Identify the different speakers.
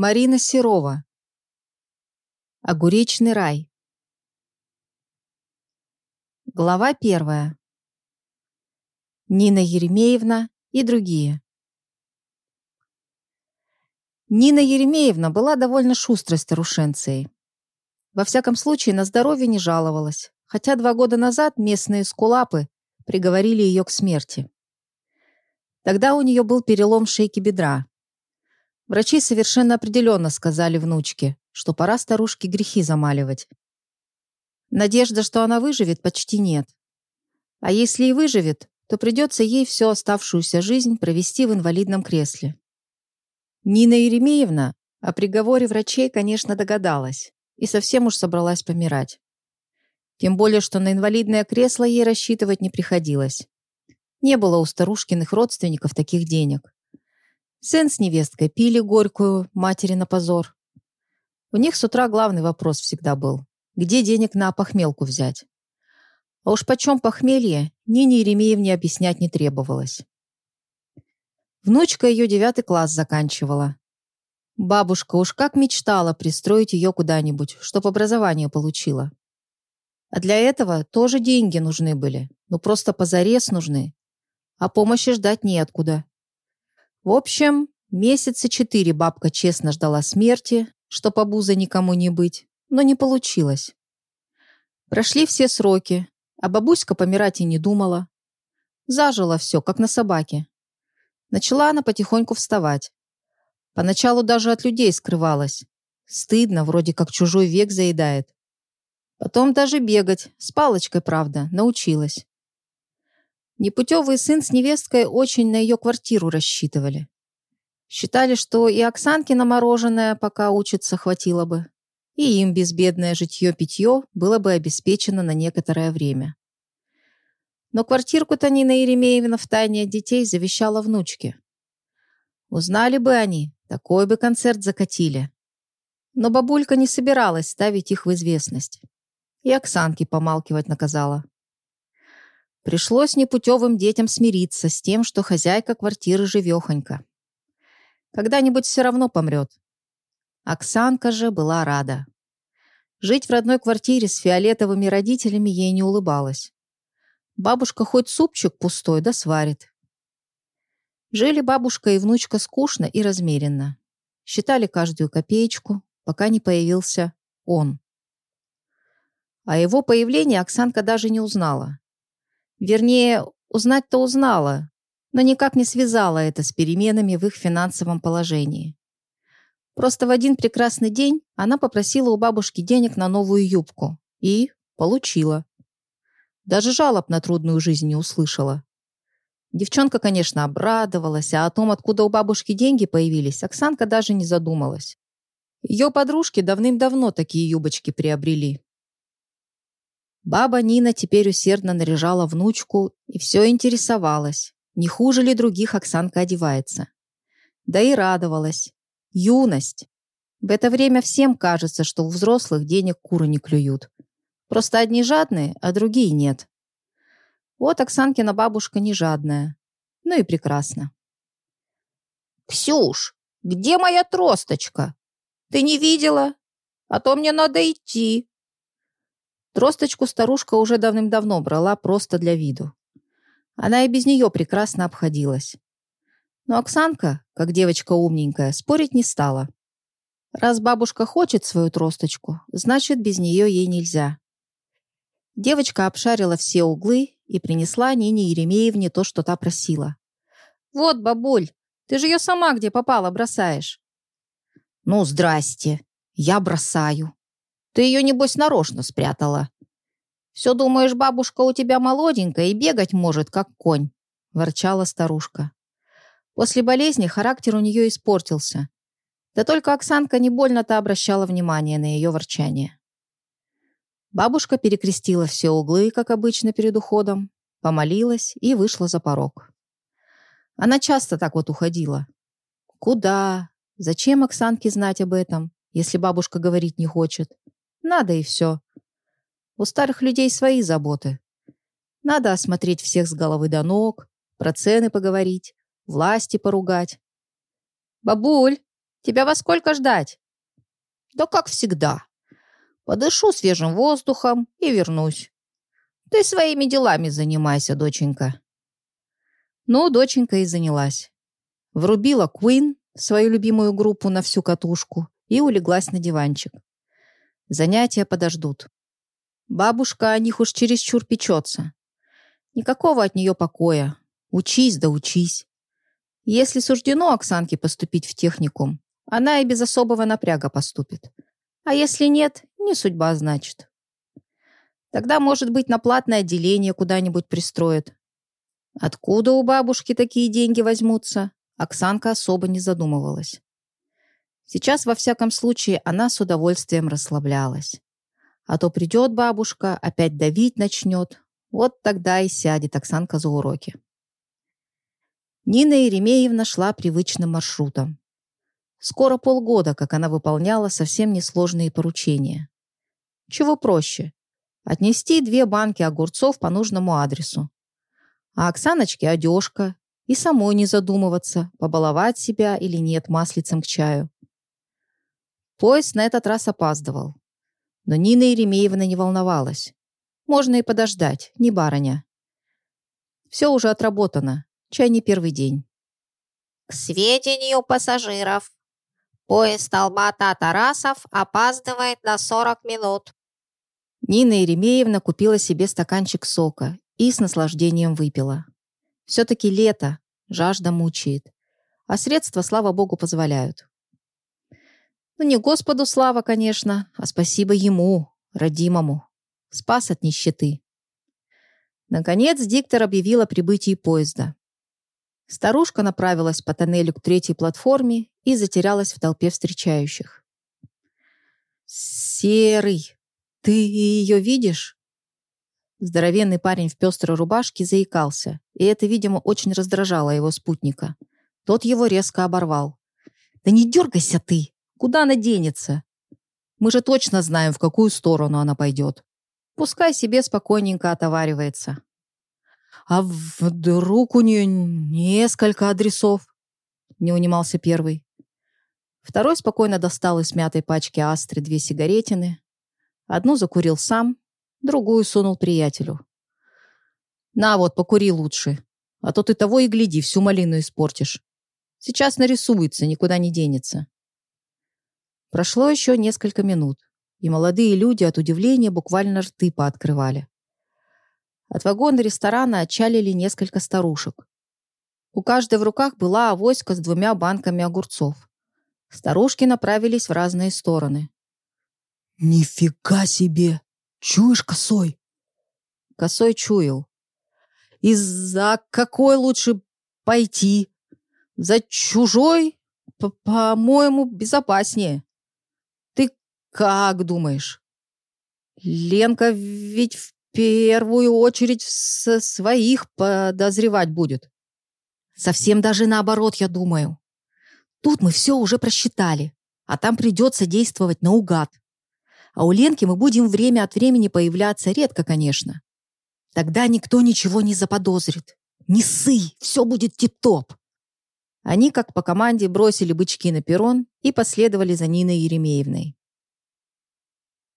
Speaker 1: Марина Серова. Огуречный рай. Глава первая. Нина Еремеевна и другие. Нина Еремеевна была довольно шустрой старушенцией. Во всяком случае, на здоровье не жаловалась, хотя два года назад местные скулапы приговорили ее к смерти. Тогда у нее был перелом шейки бедра. Врачи совершенно определенно сказали внучке, что пора старушке грехи замаливать. Надежда, что она выживет, почти нет. А если и выживет, то придется ей всю оставшуюся жизнь провести в инвалидном кресле. Нина Еремеевна о приговоре врачей, конечно, догадалась и совсем уж собралась помирать. Тем более, что на инвалидное кресло ей рассчитывать не приходилось. Не было у старушкиных родственников таких денег. Сын с невесткой пили горькую, матери на позор. У них с утра главный вопрос всегда был. Где денег на похмелку взять? А уж почем похмелье, Нине Еремеевне объяснять не требовалось. Внучка ее девятый класс заканчивала. Бабушка уж как мечтала пристроить ее куда-нибудь, чтоб образование получила. А для этого тоже деньги нужны были, ну просто позарез нужны а помощи ждать неоткуда. В общем, месяца четыре бабка честно ждала смерти, что побуза никому не быть, но не получилось. Прошли все сроки, а бабуська помирать и не думала. Зажила все, как на собаке. Начала она потихоньку вставать. Поначалу даже от людей скрывалась. Стыдно, вроде как чужой век заедает. Потом даже бегать, с палочкой, правда, научилась. Непутевый сын с невесткой очень на ее квартиру рассчитывали. Считали, что и Оксанкина мороженое, пока учится, хватило бы. И им безбедное житье-питье было бы обеспечено на некоторое время. Но квартирку-то Нина Еремеевна в тайне от детей завещала внучке. Узнали бы они, такой бы концерт закатили. Но бабулька не собиралась ставить их в известность. И Оксанке помалкивать наказала. Пришлось непутевым детям смириться с тем, что хозяйка квартиры живехонька. Когда-нибудь все равно помрет. Оксанка же была рада. Жить в родной квартире с фиолетовыми родителями ей не улыбалось. Бабушка хоть супчик пустой да сварит. Жили бабушка и внучка скучно и размеренно. Считали каждую копеечку, пока не появился он. О его появлении Оксанка даже не узнала. Вернее, узнать-то узнала, но никак не связала это с переменами в их финансовом положении. Просто в один прекрасный день она попросила у бабушки денег на новую юбку и получила. Даже жалоб на трудную жизнь не услышала. Девчонка, конечно, обрадовалась, а о том, откуда у бабушки деньги появились, Оксанка даже не задумалась. Ее подружки давным-давно такие юбочки приобрели. Баба Нина теперь усердно наряжала внучку и все интересовалась, не хуже ли других Оксанка одевается. Да и радовалась. Юность. В это время всем кажется, что у взрослых денег куры не клюют. Просто одни жадные, а другие нет. Вот Оксанкина бабушка не жадная. Ну и прекрасно. «Ксюш, где моя тросточка? Ты не видела? А то мне надо идти», Тросточку старушка уже давным-давно брала просто для виду. Она и без нее прекрасно обходилась. Но Оксанка, как девочка умненькая, спорить не стала. Раз бабушка хочет свою тросточку, значит, без нее ей нельзя. Девочка обшарила все углы и принесла Нине Еремеевне то, что та просила. «Вот, бабуль, ты же ее сама где попала бросаешь». «Ну, здрасте, я бросаю», ты ее, небось, нарочно спрятала. Все думаешь, бабушка у тебя молоденькая и бегать может, как конь, ворчала старушка. После болезни характер у нее испортился. Да только Оксанка не больно-то обращала внимание на ее ворчание. Бабушка перекрестила все углы, как обычно перед уходом, помолилась и вышла за порог. Она часто так вот уходила. Куда? Зачем Оксанке знать об этом, если бабушка говорить не хочет? Надо и все. У старых людей свои заботы. Надо осмотреть всех с головы до ног, про цены поговорить, власти поругать. «Бабуль, Тебя во сколько ждать?» «Да как всегда. Подышу свежим воздухом и вернусь. Ты своими делами занимайся, доченька». Ну, доченька и занялась. Врубила Queen, свою любимую группу, на всю катушку и улеглась на диванчик. Занятия подождут. Бабушка о них уж чересчур печется. Никакого от нее покоя. Учись да учись. Если суждено Оксанке поступить в техникум, она и без особого напряга поступит. А если нет, не судьба, значит. Тогда, может быть, на платное отделение куда-нибудь пристроят. Откуда у бабушки такие деньги возьмутся, Оксанка особо не задумывалась. Сейчас, во всяком случае, она с удовольствием расслаблялась. А то придет бабушка, опять давить начнет. Вот тогда и сядет Оксанка за уроки. Нина Еремеевна шла привычным маршрутом. Скоро полгода, как она выполняла совсем несложные поручения. Чего проще? Отнести две банки огурцов по нужному адресу. А Оксаночке одежка. И самой не задумываться, побаловать себя или нет маслицем к чаю. Поезд на этот раз опаздывал. Но Нина Еремеевна не волновалась. Можно и подождать, не барыня. Все уже отработано, чай не первый день.
Speaker 2: К сведению пассажиров. Поезд Алма-Ата-Тарасов опаздывает на 40 минут.
Speaker 1: Нина Еремеевна купила себе стаканчик сока и с наслаждением выпила. Все-таки лето, жажда мучает. А средства, слава богу, позволяют. Ну, не Господу слава, конечно, а спасибо ему, родимому. Спас от нищеты. Наконец диктор объявил о прибытии поезда. Старушка направилась по тоннелю к третьей платформе и затерялась в толпе встречающих. «Серый, ты ее видишь?» Здоровенный парень в пестрой рубашке заикался, и это, видимо, очень раздражало его спутника. Тот его резко оборвал. «Да не дергайся ты! Куда она денется? Мы же точно знаем, в какую сторону она пойдет. Пускай себе спокойненько отоваривается. А вдруг у нее несколько адресов? Не унимался первый. Второй спокойно достал из мятой пачки астры две сигаретины. Одну закурил сам, другую сунул приятелю. «На вот, покури лучше, а то ты того и гляди, всю малину испортишь. Сейчас нарисуется, никуда не денется». Прошло еще несколько минут, и молодые люди от удивления буквально рты пооткрывали. От вагона ресторана отчалили несколько старушек. У каждой в руках была авоська с двумя банками огурцов. Старушки направились в разные стороны.
Speaker 3: «Нифига себе! Чуешь, косой?»
Speaker 1: Косой чуял. «Из-за какой лучше пойти? За чужой, по-моему, безопаснее». «Как думаешь?» «Ленка ведь в первую очередь со своих подозревать будет». «Совсем даже наоборот, я думаю. Тут мы все уже просчитали, а там придется действовать наугад. А у Ленки мы будем время от времени появляться, редко, конечно. Тогда никто ничего не заподозрит. Не ссы, все будет тип-топ». Они, как по команде, бросили бычки на перрон и последовали за Ниной Еремеевной.